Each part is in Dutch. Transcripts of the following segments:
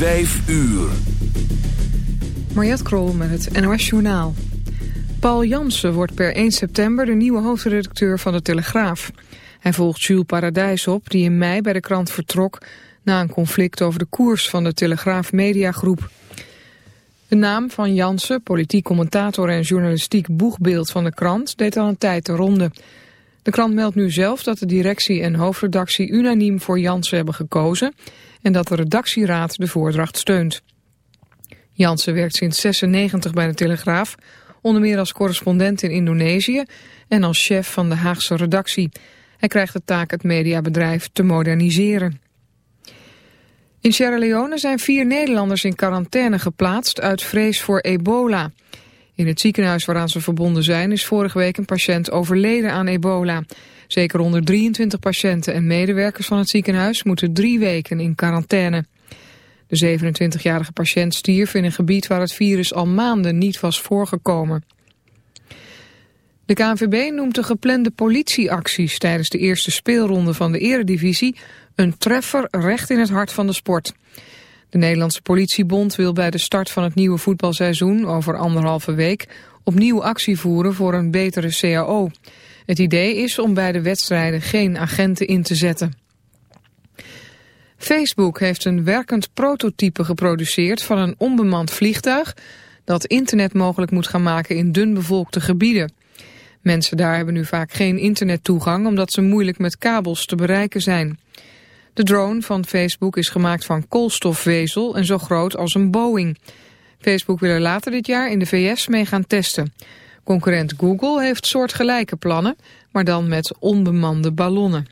Vijf uur. Mariette Krol met het NOS Journaal. Paul Jansen wordt per 1 september de nieuwe hoofdredacteur van de Telegraaf. Hij volgt Jules Paradijs op, die in mei bij de krant vertrok... na een conflict over de koers van de Telegraaf Mediagroep. De naam van Jansen, politiek commentator en journalistiek boegbeeld van de krant... deed al een tijd de ronde. De krant meldt nu zelf dat de directie en hoofdredactie unaniem voor Jansen hebben gekozen... en dat de redactieraad de voordracht steunt. Jansen werkt sinds 96 bij de Telegraaf, onder meer als correspondent in Indonesië en als chef van de Haagse redactie. Hij krijgt de taak het mediabedrijf te moderniseren. In Sierra Leone zijn vier Nederlanders in quarantaine geplaatst uit vrees voor ebola. In het ziekenhuis waaraan ze verbonden zijn is vorige week een patiënt overleden aan ebola. Zeker 123 patiënten en medewerkers van het ziekenhuis moeten drie weken in quarantaine. De 27-jarige patiënt stierf in een gebied waar het virus al maanden niet was voorgekomen. De KNVB noemt de geplande politieacties tijdens de eerste speelronde van de eredivisie een treffer recht in het hart van de sport. De Nederlandse politiebond wil bij de start van het nieuwe voetbalseizoen over anderhalve week opnieuw actie voeren voor een betere CAO. Het idee is om bij de wedstrijden geen agenten in te zetten. Facebook heeft een werkend prototype geproduceerd van een onbemand vliegtuig dat internet mogelijk moet gaan maken in dunbevolkte gebieden. Mensen daar hebben nu vaak geen internettoegang omdat ze moeilijk met kabels te bereiken zijn. De drone van Facebook is gemaakt van koolstofvezel en zo groot als een Boeing. Facebook wil er later dit jaar in de VS mee gaan testen. Concurrent Google heeft soortgelijke plannen, maar dan met onbemande ballonnen.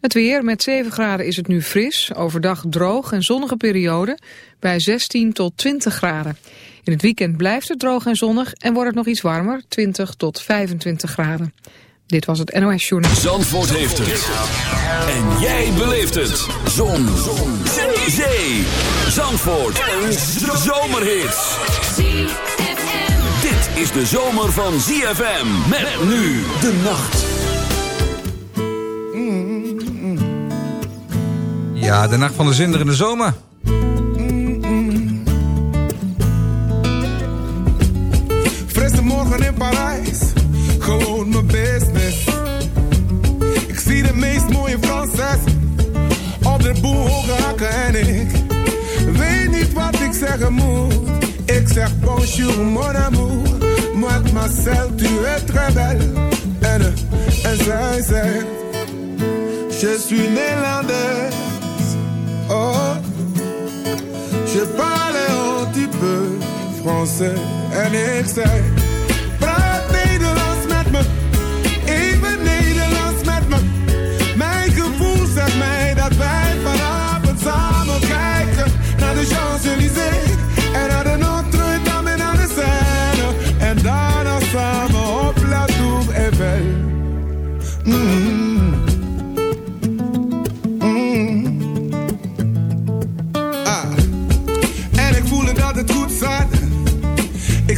Het weer, met 7 graden is het nu fris, overdag droog en zonnige periode bij 16 tot 20 graden. In het weekend blijft het droog en zonnig en wordt het nog iets warmer, 20 tot 25 graden. Dit was het NOS Journal. Zandvoort heeft het. En jij beleeft het. Zon. Zon. Zee. Zandvoort. Een zomerhit. Is de zomer van ZFM. Met nu de nacht. Ja, de nacht van de zinderende zomer. Frisse morgen in Parijs, gewoon mijn business. Ik zie de meest mooie Franses op de boelhoge hakken en ik weet niet wat ik zeggen moet. Zeg bonjour mon amour, mademoiselle tu es très belle. En, en zij zegt, je suis néerlandaise. Oh, je parle un petit peu français. En ik zei,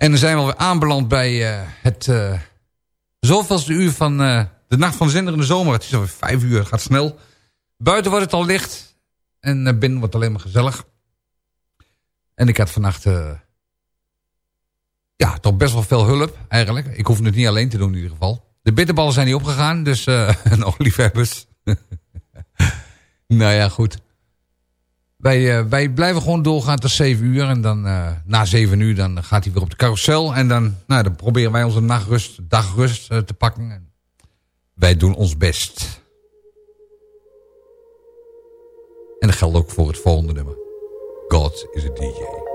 En dan zijn we alweer aanbeland bij uh, het uh, zoveelste uur van uh, de Nacht van de Zomer. Het is alweer vijf uur, gaat snel. Buiten wordt het al licht en binnen wordt het alleen maar gezellig. En ik had vannacht ja, toch best wel veel hulp eigenlijk. Ik hoef het niet alleen te doen in ieder geval. De bitterballen zijn niet opgegaan, dus nog liefhebbers. nou ja, goed. Wij, uh, wij blijven gewoon doorgaan tot 7 uur. En dan uh, na 7 uur dan gaat hij weer op de carousel. En dan, nou, dan proberen wij onze nachtrust, dagrust uh, te pakken. En wij doen ons best. En dat geldt ook voor het volgende nummer. God is a DJ.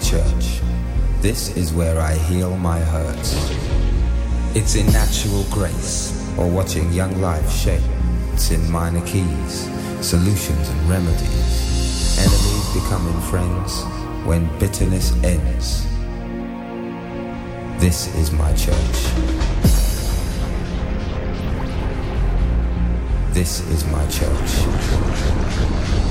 Church. This is where I heal my hurts. It's in natural grace or watching young life shape. It's in minor keys, solutions and remedies. Enemies becoming friends when bitterness ends. This is my church. This is my church.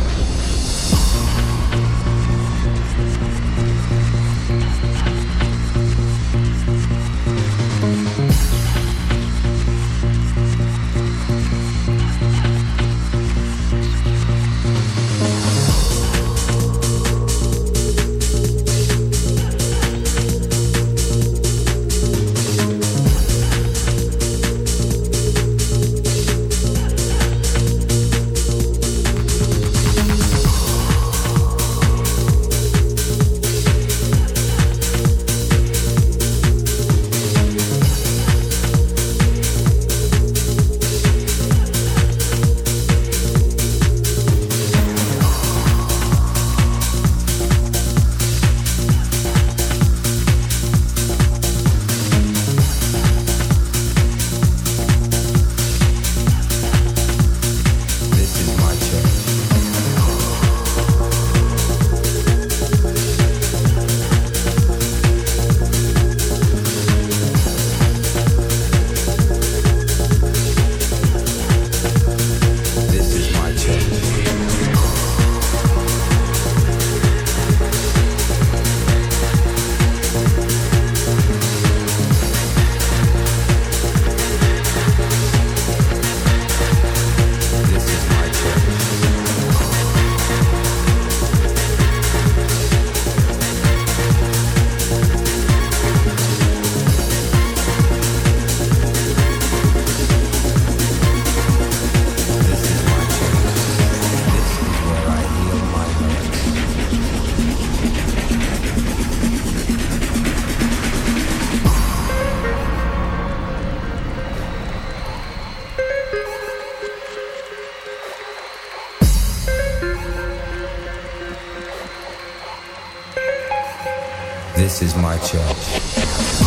is my church.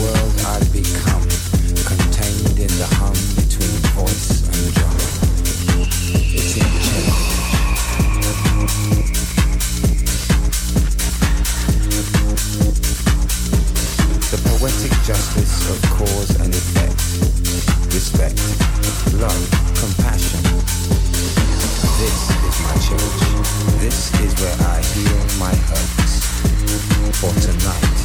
world I'd become, contained in the hum between voice and drum. It's in change. The poetic justice of cause and effect, respect, love, compassion. This is my church. This is where I heal my hurts. For tonight.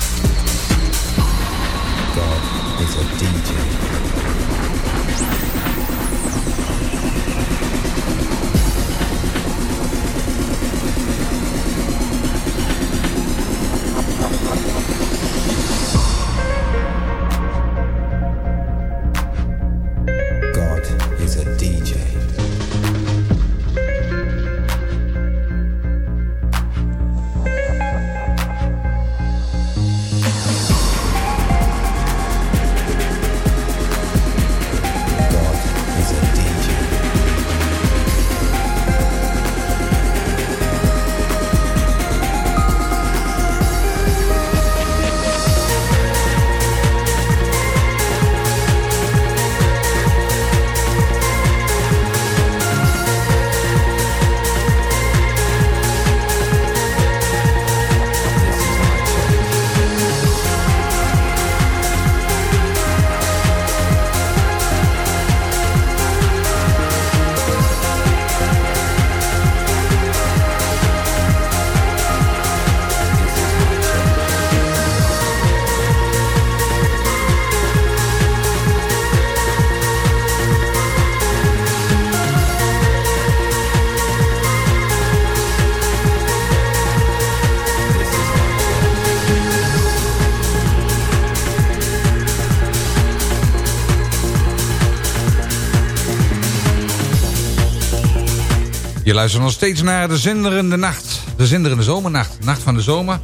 Je luistert nog steeds naar de zinderende nacht. De zinderende zomernacht. Nacht van de zomer.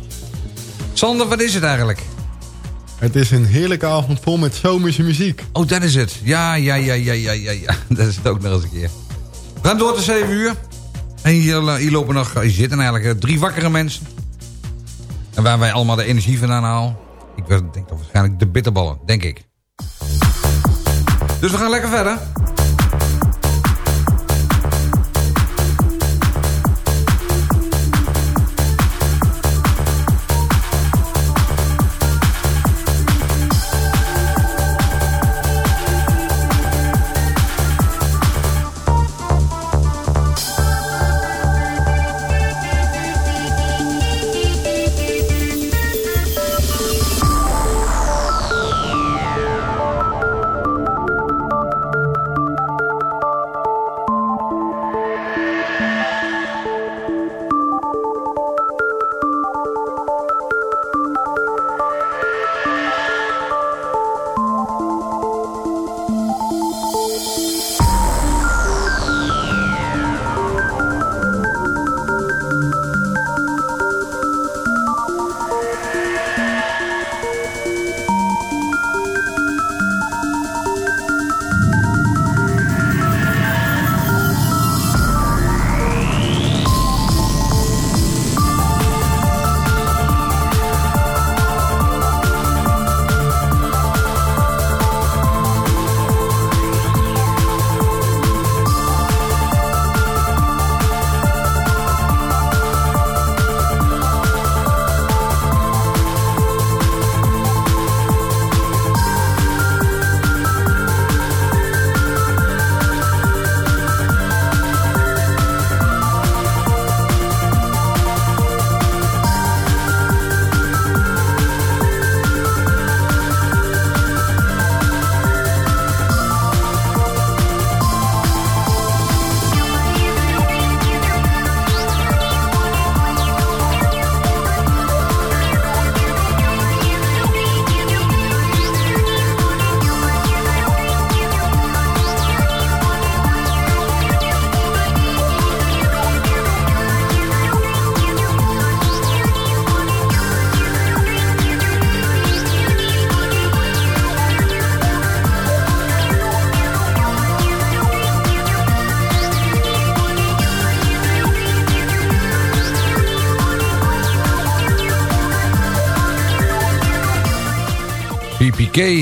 Sander, wat is het eigenlijk? Het is een heerlijke avond vol met zomerse muziek. Oh, dat is het. Ja, ja, ja, ja, ja, ja, ja. Dat is het ook nog eens een keer. We gaan door tot 7 uur. En hier, hier lopen nog, hier zitten eigenlijk eh, drie wakkere mensen. En waar wij allemaal de energie vandaan halen. Ik denk toch waarschijnlijk de bitterballen, denk ik. Dus we gaan lekker verder.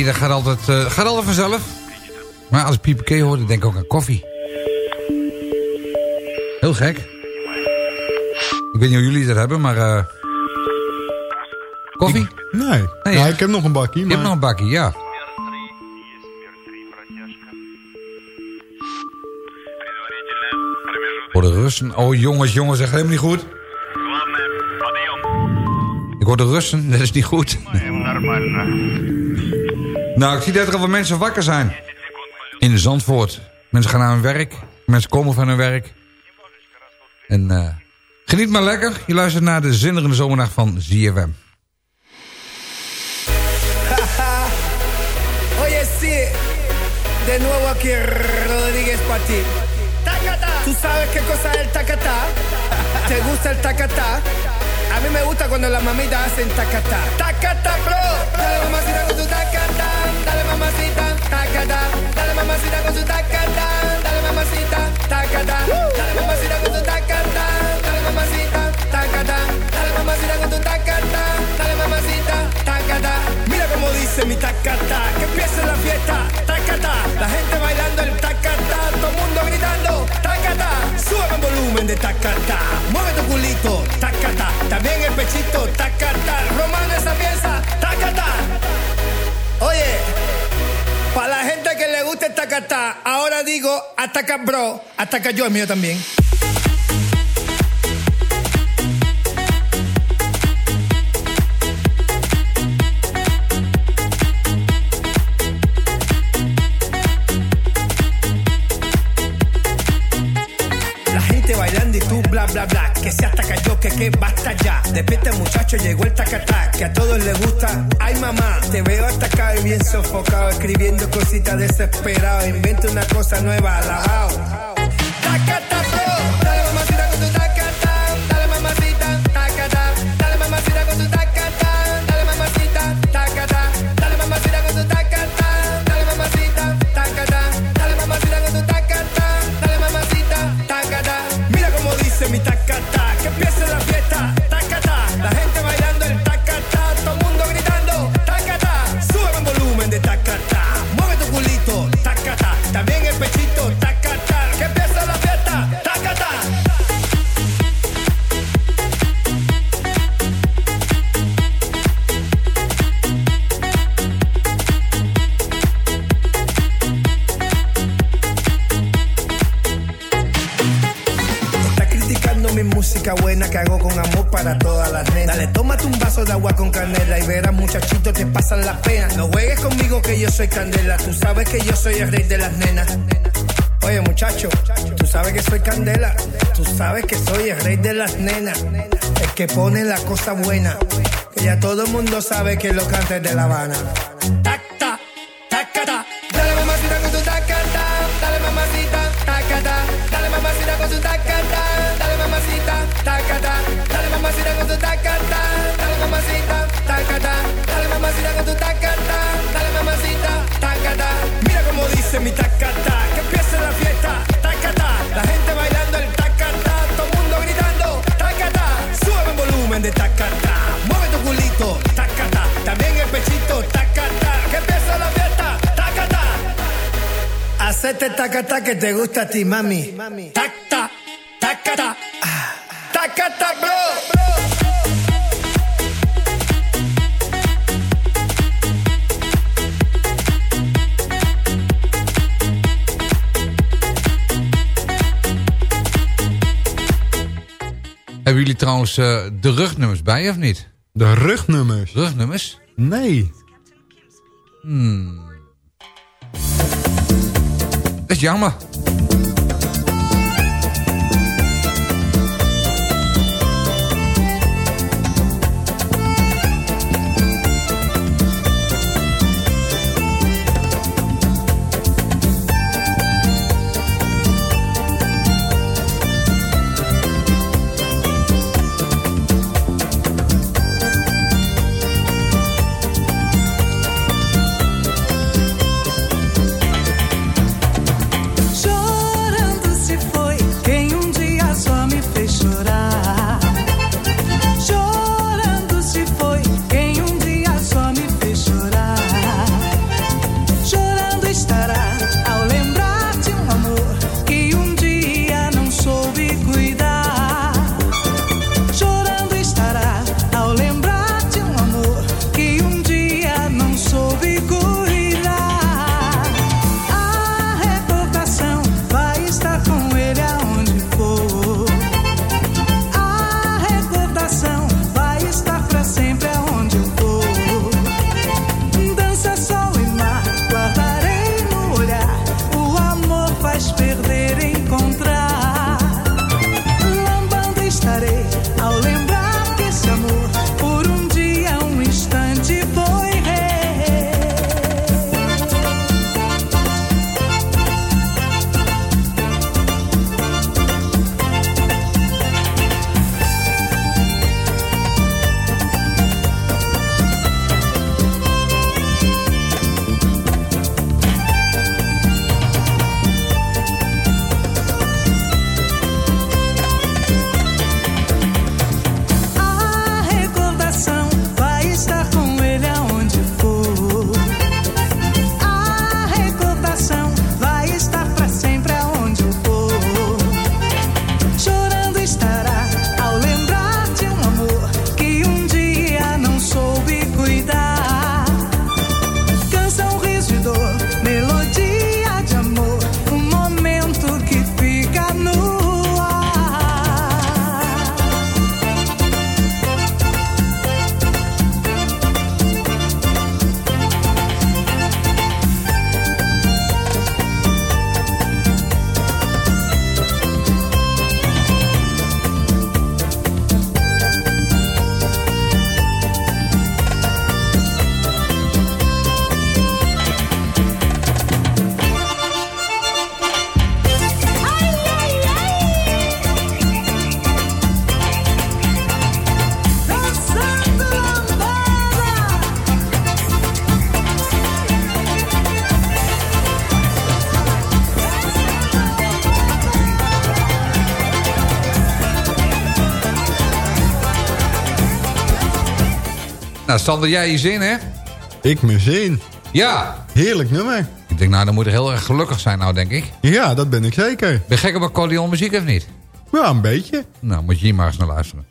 Dat gaat altijd, uh, gaat altijd vanzelf. Maar als ik PPK hoor, dan denk ik ook aan koffie. Heel gek. Ik weet niet hoe jullie dat hebben, maar... Uh, koffie? nee. nee ja, ik heb nog een bakkie. Je hebt nog een bakkie, ja. Voor de Russen. Oh jongens, jongens, dat gaat helemaal niet goed. Ik hoor de Russen, dat is niet goed. Nou, ik zie dat er al wat mensen wakker zijn. In de Zandvoort. Mensen gaan naar hun werk. Mensen komen van hun werk. En uh, geniet maar lekker. Je luistert naar de zinderende zomernacht van ZFM. Oye, sí. De nuevo aquí Rodríguez para ti. ¿Tú sabes qué cosa es el tacatá? ¿Te gusta el tacatá? A mí me gusta cuando las mamitas hacen tacatá. Tacatá, bro. Dale mamacita con tu tacatá. Con tu tacatá. Dale mamacita, tacatá. Dale mamacita con tu tacatá. Dale mamacita, tacatá. Dale mamacita con tu tacatá. Dale mamacita, tacatá. Mira cómo dice mi tacatá. Que empiece la fiesta. Tacatá. La gente bailando el tacatá. Todo el mundo gritando. Tacatá. Sube el volumen de tacatá. Mueve tu culito. Tacatá. También el pechito. Tacatá. Romano esa pieza. Tacatá. Oye. Para la gente que le gusta el tacatá, ahora digo ataca bro, ataca yo el mío también. La gente bailando y tú bla bla bla, que se ataca yo, que que basta ya. Despierta muchacho, llegó el tacatá, que a todos les gusta. Ay mamá, te veo atacado y bien sofocado, escribiendo cositas desesperado. Inventa una cosa nueva, alabao. Tacata, pasan la pena. No juegues conmigo que yo soy candela. Tú sabes que yo soy el rey de las nenas. Oye, muchacho, tú sabes que soy candela. Tú sabes que soy el rey de las nenas. El que pone la cosa buena. Que ya todo el mundo sabe que lo canta es de La Habana. Hacete tacata que te gusta a ti, mami. Tacta, tacata, tacata, bro. Hebben jullie trouwens uh, de rugnummers bij of niet? De rugnummers? Rugnummers? Nee. Hmm. Dat is jammer. Sander, jij je zin, hè? Ik me zin. Ja. Heerlijk nummer. Ik denk, nou, dan moet ik heel erg gelukkig zijn nou, denk ik. Ja, dat ben ik zeker. Ben je gek op accordeon muziek of niet? Ja, een beetje. Nou, moet je hier maar eens naar luisteren.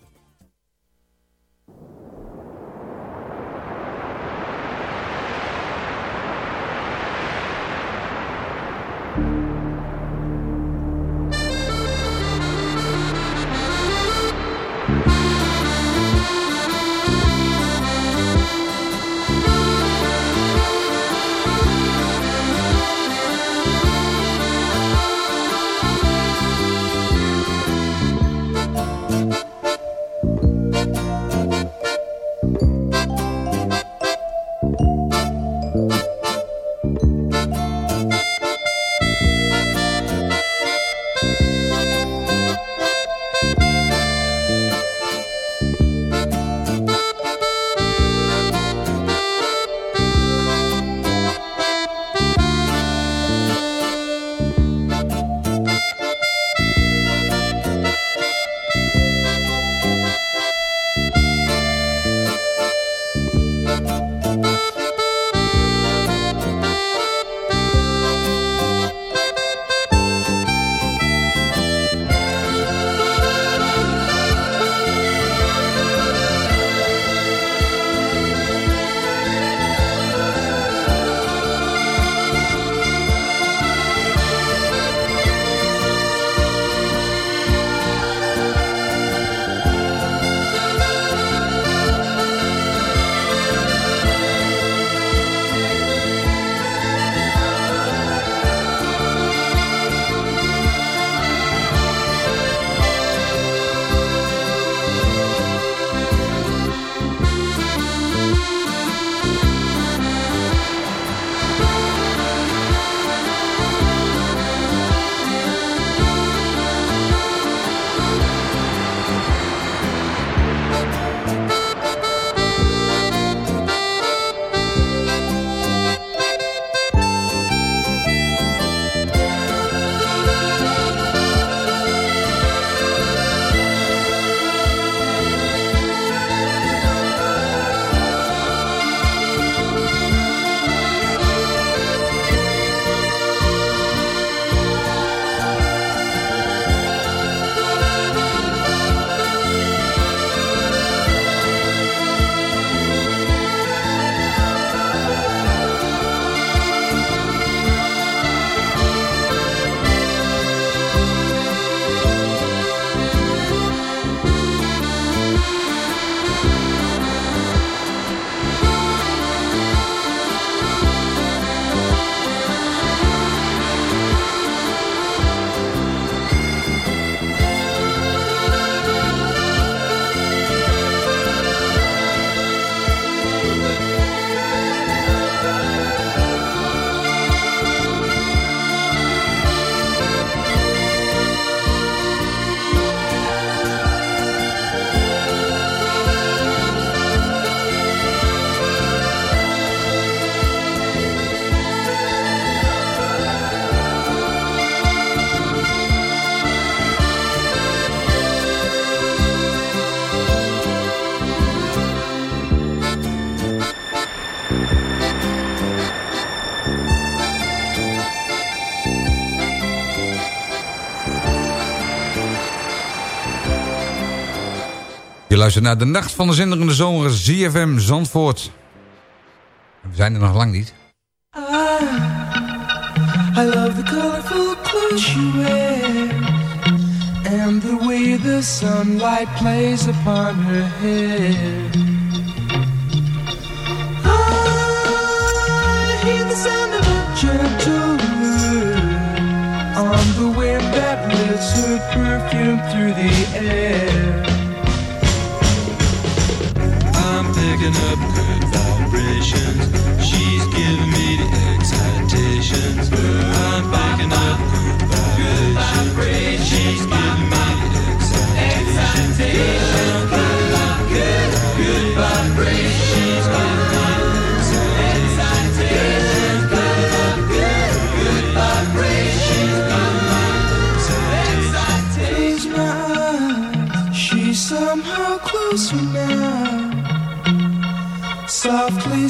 Luistert naar de Nacht van de Zinderende Zomer, ZFM Zandvoort. We zijn er nog lang niet. I, I love the colorful clothes she wears And the way the sunlight plays upon her hair I hear the sound of a gentle On the wind that lifts her perfume through the air picking up good vibrations. She's giving me the excitations. I'm picking up good vibrations. She's giving me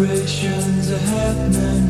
Vibrations are happening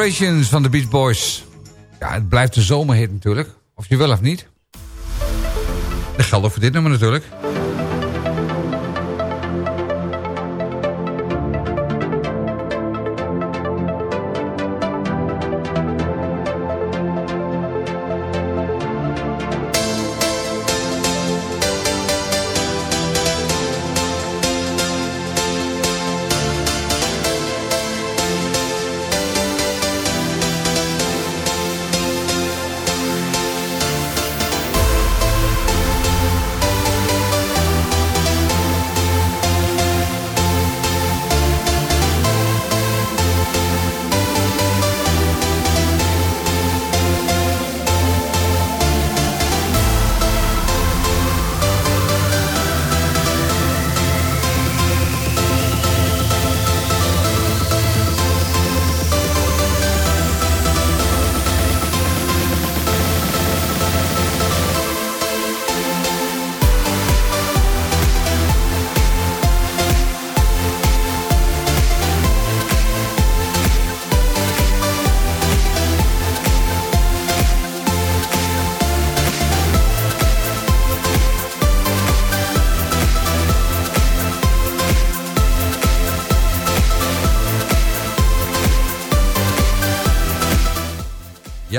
Good Vibrations van de Beach Boys. Ja, het blijft een zomerhit natuurlijk. Of je wel of niet. Dat geldt ook voor dit nummer natuurlijk.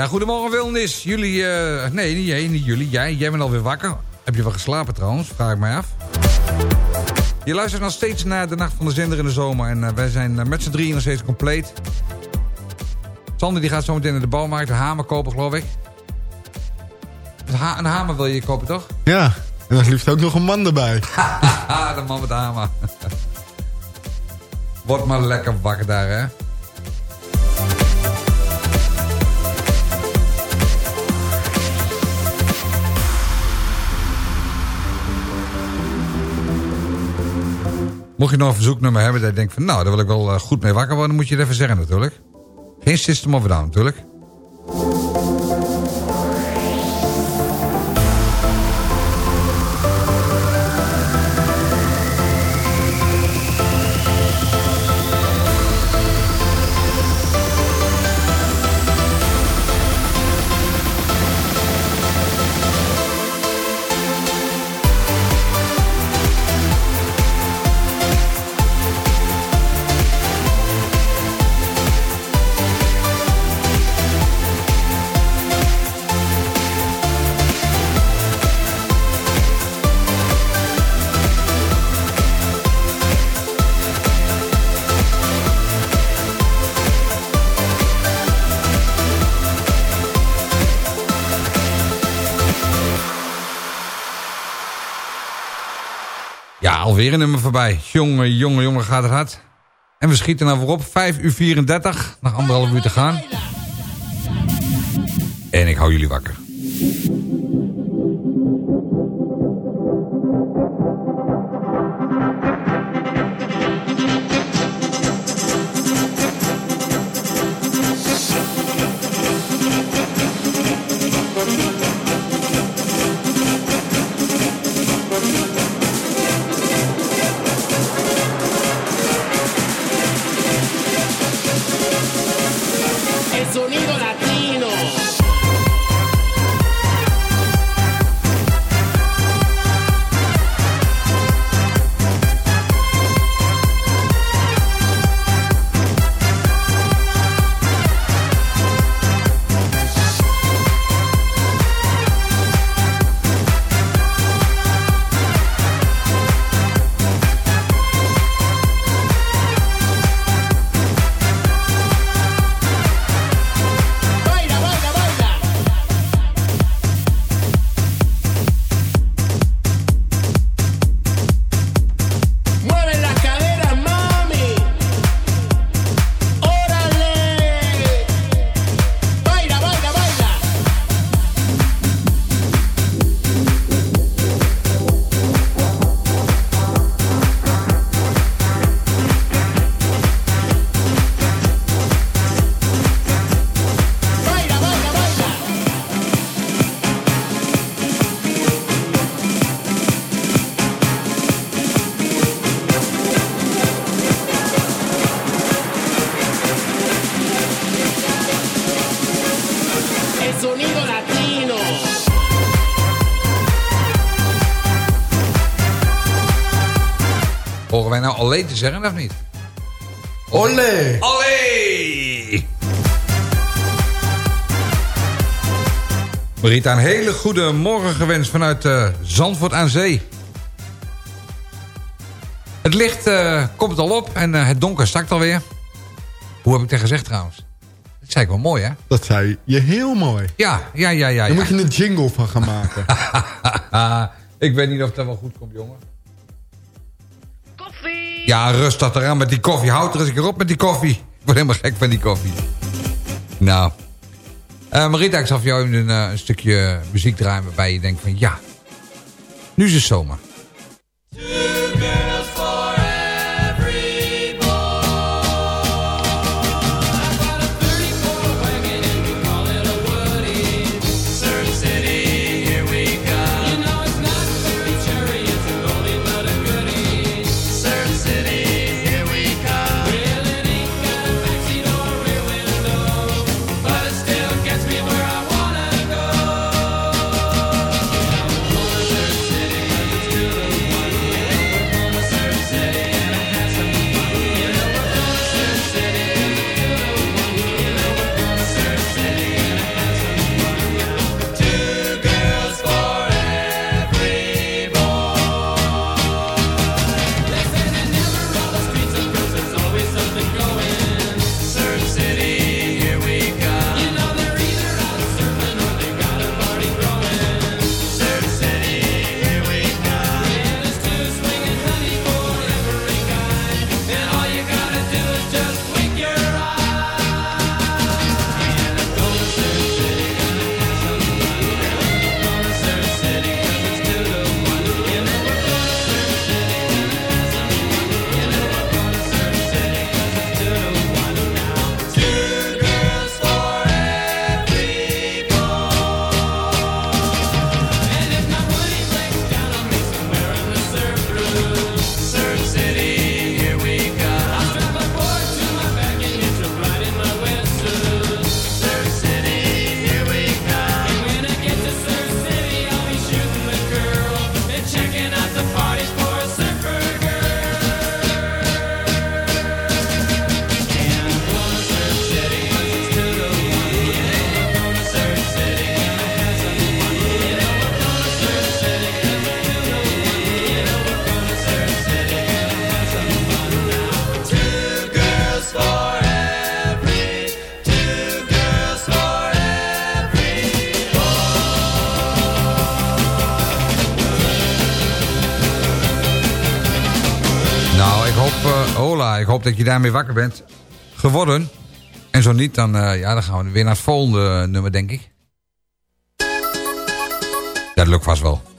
Ja, goedemorgen Wilnis. Jullie, eh, nee, niet jij, niet jullie. Jij, jij bent alweer wakker. Heb je wel geslapen trouwens? Vraag ik mij af. Je luistert nog steeds naar de Nacht van de Zender in de zomer. En eh, wij zijn eh, met z'n drieën nog steeds compleet. Sander die gaat zo meteen naar de bouwmarkt een hamer kopen, geloof ik. Een, ha een hamer wil je kopen, toch? Ja, en dan liefst ook nog een man erbij. De man met de hamer. Word maar lekker wakker daar, hè. Mocht je nog een verzoeknummer hebben dat je denkt van... nou, daar wil ik wel eh, goed mee wakker worden... moet je het even zeggen natuurlijk. Geen System of Down natuurlijk. Alweer een nummer voorbij. Jongen, jongen, jongen, gaat het hard. En we schieten nou voorop. 5 uur 34. Nog anderhalf uur te gaan. En ik hou jullie wakker. Alleen te zeggen of niet? Olé! Allee! Marita, een hele goede morgen gewenst vanuit eh, Zandvoort aan Zee. Het licht eh, komt al op en eh, het donker zakt alweer. Hoe heb ik dat gezegd trouwens? Dat zei ik wel mooi, hè? Dat zei je heel mooi. Ja, ja, ja, ja. Daar ja. moet je een jingle van gaan maken. ik weet niet of dat wel goed komt, jongen. Ja, rustig eraan met die koffie. Houd er eens een keer op met die koffie. Ik word helemaal gek van die koffie. Nou. Eh, Marita, ik voor jou een, eh, een stukje muziek draaien... waarbij je denkt van ja, nu is het zomer. Eh, hola. Ik hoop dat je daarmee wakker bent geworden. En zo niet, dan, eh, ja, dan gaan we weer naar het volgende nummer, denk ik. Dat lukt vast wel.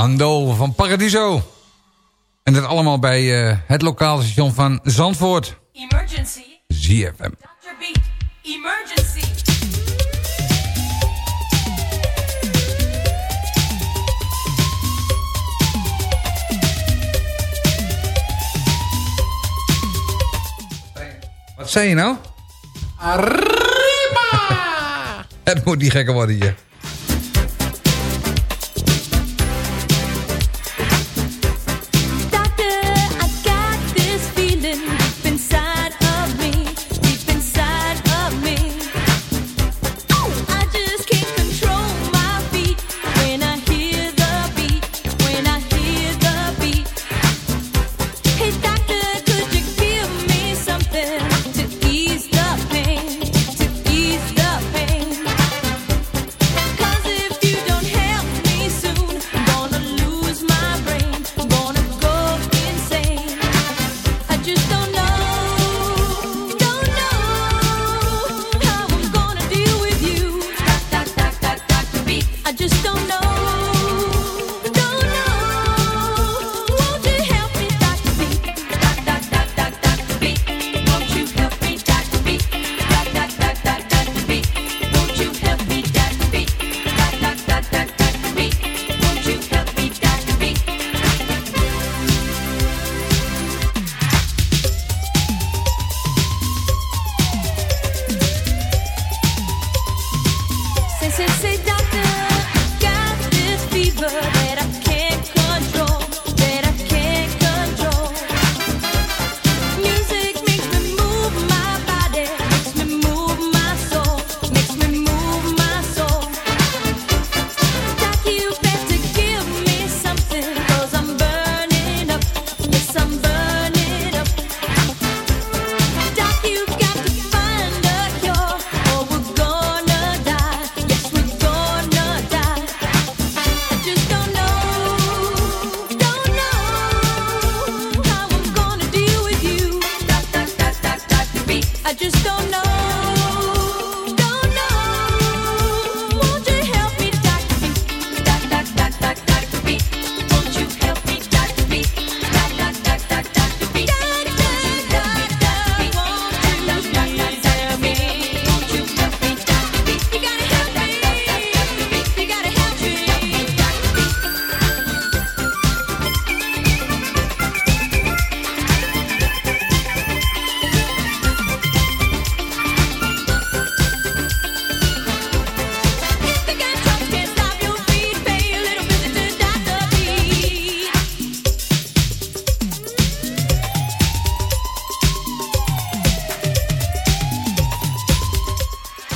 Lando van Paradiso. En dat allemaal bij uh, het lokale station van Zandvoort. Emergency. ZFM. Dr. Beat. Emergency. Wat zei je nou? Arriba! het moet die gekker worden hier.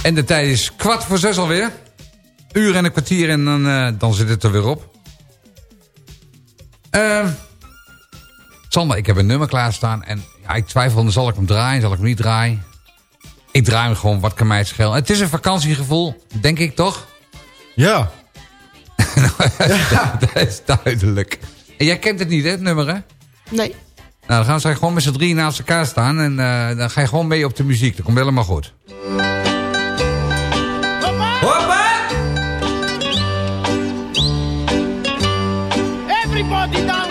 En de tijd is kwart voor zes alweer. Uur en een kwartier en dan, eh, dan zit het er weer op. Eh, Sander, ik heb een nummer klaarstaan. En ja, ik twijfel, zal ik hem draaien, zal ik hem niet draaien? Ik draai hem gewoon, wat kan mij het schelen? Het is een vakantiegevoel, denk ik toch? Ja. ja. Dat is duidelijk. En jij kent het niet, hè, het nummer, hè? Nee. Nou, dan gaan we straks gewoon met z'n drie naast elkaar staan. En eh, dan ga je gewoon mee op de muziek. Dat komt helemaal goed. everybody down.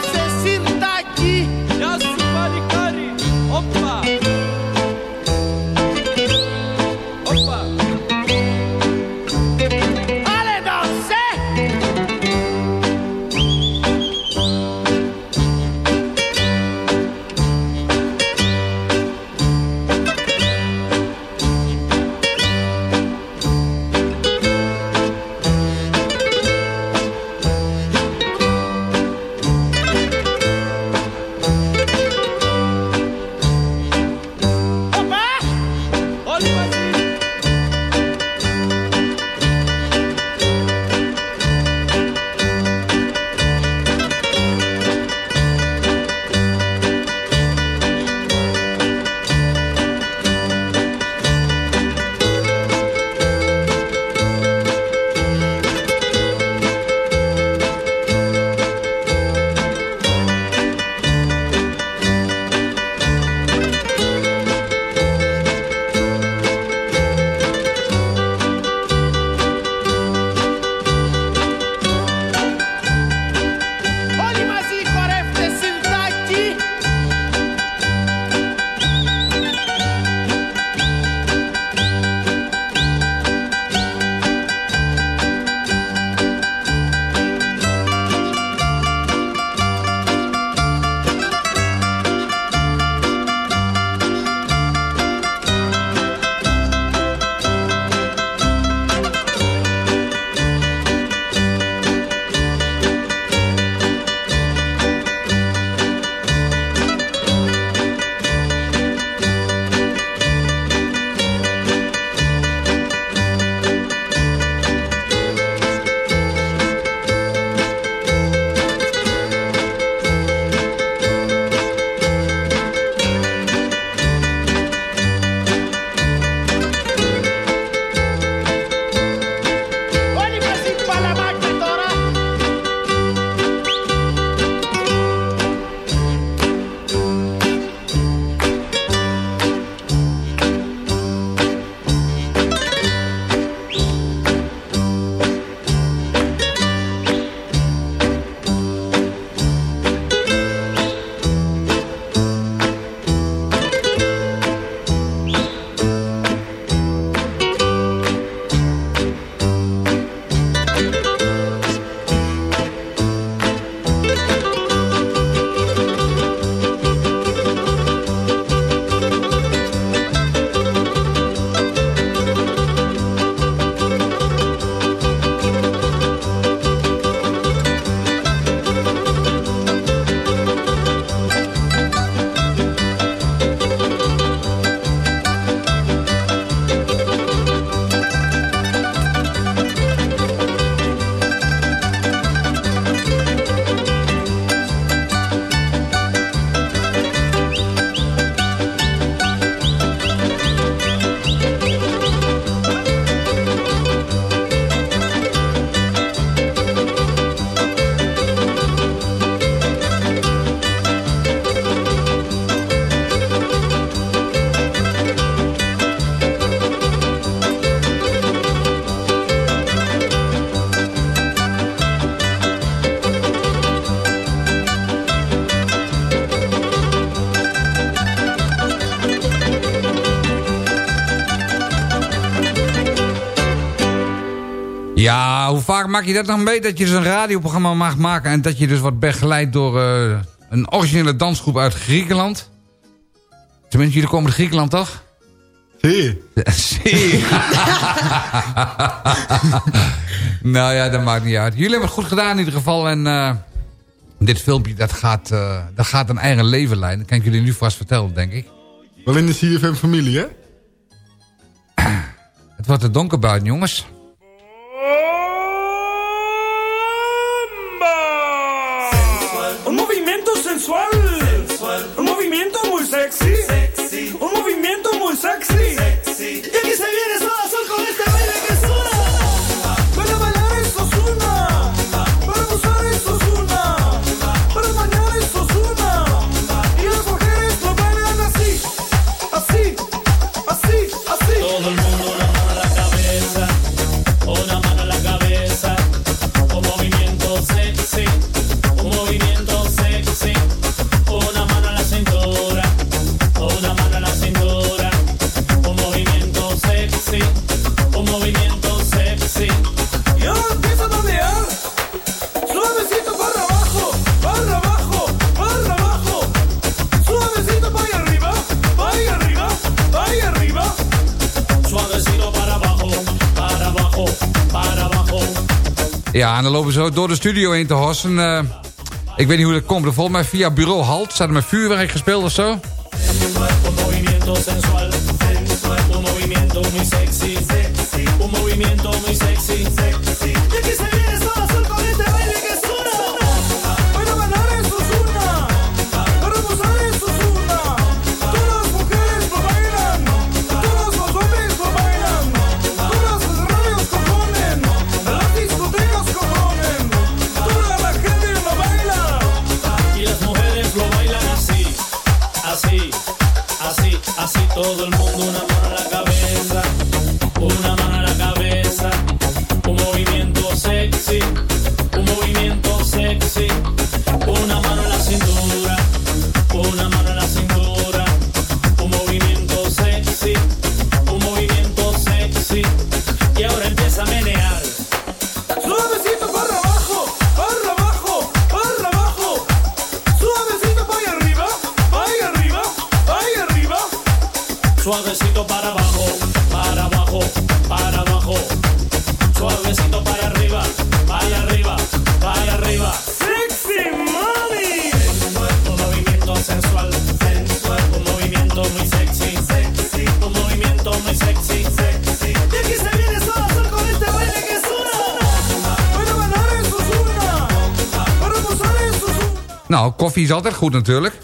Ja, hoe vaak maak je dat dan mee dat je dus een radioprogramma mag maken... en dat je dus wordt begeleid door eh, een originele dansgroep uit Griekenland? Tenminste, jullie komen uit Griekenland, toch? Zie. Zie. nou ja, dat maakt niet uit. Jullie hebben het goed gedaan in ieder geval. En eh, dit filmpje, dat gaat, eh, dat gaat een eigen leven leiden. Dat kan ik jullie nu vast vertellen, denk ik. Wel in de CFM-familie, hè? Het wordt er donker buiten, jongens. Ja, en dan lopen ze door de studio heen te hossen. Eh, ik weet niet hoe dat komt. Volgens mij via bureau Halt. Staat er met vuurwerk gespeeld of zo? Olur koffie is altijd goed natuurlijk.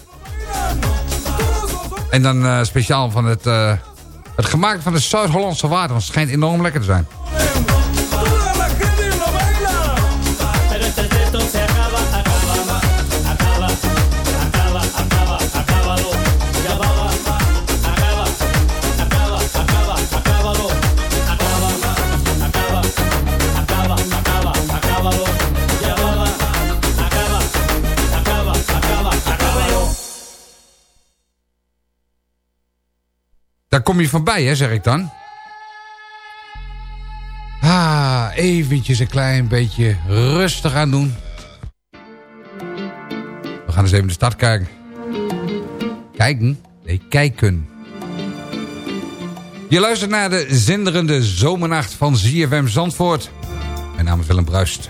En dan eh, speciaal van het, eh, het gemaakt van de Zuid-Hollandse water. Want het schijnt enorm lekker te zijn. Kom je voorbij, hè, zeg ik dan. Ah, eventjes een klein beetje rustig aan doen. We gaan eens even de stad kijken. Kijken? Nee, kijken. Je luistert naar de zinderende zomernacht van ZFM Zandvoort. Mijn naam is Willem Bruist.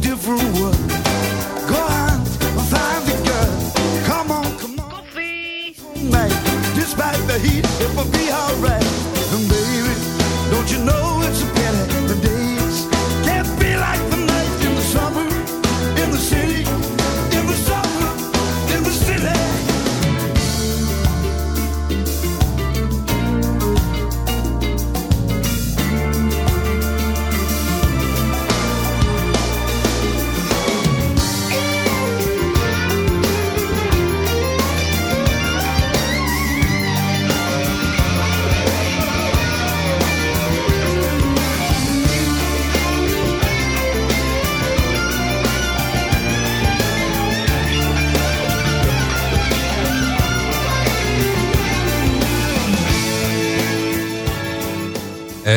Different world. Go on, find the girl. Come on, come on. Coffee. Despite the heat, it will be alright.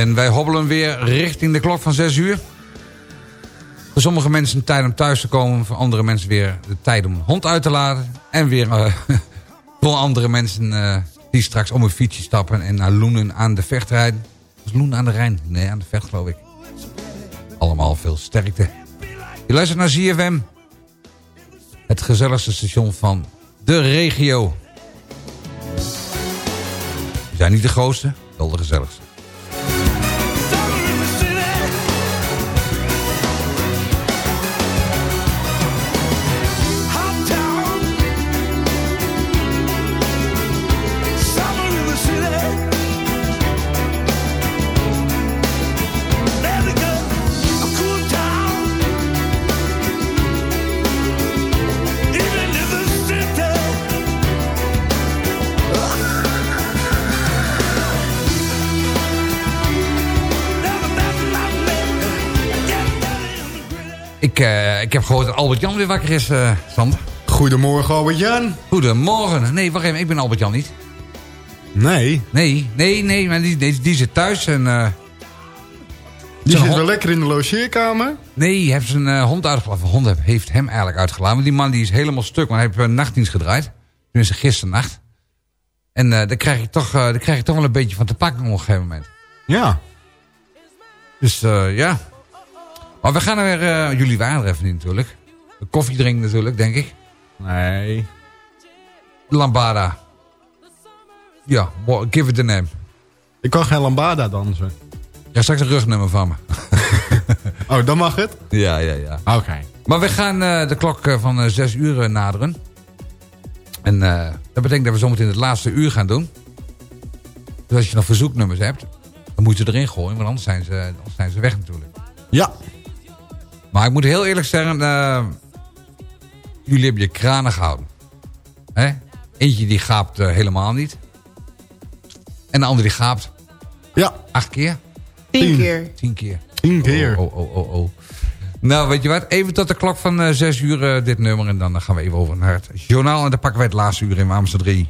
En wij hobbelen weer richting de klok van 6 uur. Voor sommige mensen tijd om thuis te komen. Voor andere mensen weer de tijd om een hond uit te laden. En weer eh, voor andere mensen eh, die straks om een fietsje stappen... en naar Loenen aan de vecht rijden. Loenen aan de Rijn? Nee, aan de vecht geloof ik. Allemaal veel sterkte. Je luistert naar ZFM. Het gezelligste station van de regio. We zijn niet de grootste, wel de gezelligste. Ik, eh, ik heb gehoord dat Albert Jan weer wakker is, Sander. Goedemorgen Albert-Jan. Goedemorgen. Nee, wacht even, ik ben Albert Jan niet. Nee. Nee, nee, nee, maar die, die, die zit thuis en... eh, Die zit wel lekker in de logeerkamer. Nee, hij heeft zijn hond uitgelaten. Of hond heeft hem eigenlijk uitgelaten. Want die man die is helemaal stuk, maar hij heeft een nachtdienst gedraaid. Tenminste, gisternacht. En daar, krijg ik toch, daar krijg ik toch wel een beetje van te pakken op een gegeven moment. Ja. Dus ja. Maar we gaan er weer... eh, jullie waren er even niet natuurlijk. Koffie drinken natuurlijk, denk ik. Nee. Lambada. Ja, give it a name. Ik kan geen lambada dansen. Ja, straks een rugnummer van me. Oh, dan mag het? Ja, ja, ja. Oké. Maar we gaan eh, de klok eh, van eh, zes uur naderen. En eh, dat betekent dat we zometeen het laatste uur gaan doen. Dus als je nog verzoeknummers hebt, dan moet je ze erin gooien. Want anders zijn ze, anders zijn ze weg natuurlijk. Ja. Maar ik moet heel eerlijk zeggen, eh, jullie hebben je kranen gehouden. Hè? Eentje die gaapt eh, helemaal niet. En de andere die gaapt. Ja. Acht keer? Tien keer. Tien keer. Tien keer. Oh, oh, oh, oh. Nou, weet je wat? Even tot de klok van eh, zes uur dit nummer. En dan gaan we even over naar het journaal. En dan pakken wij het laatste uur in Amsterdam 3.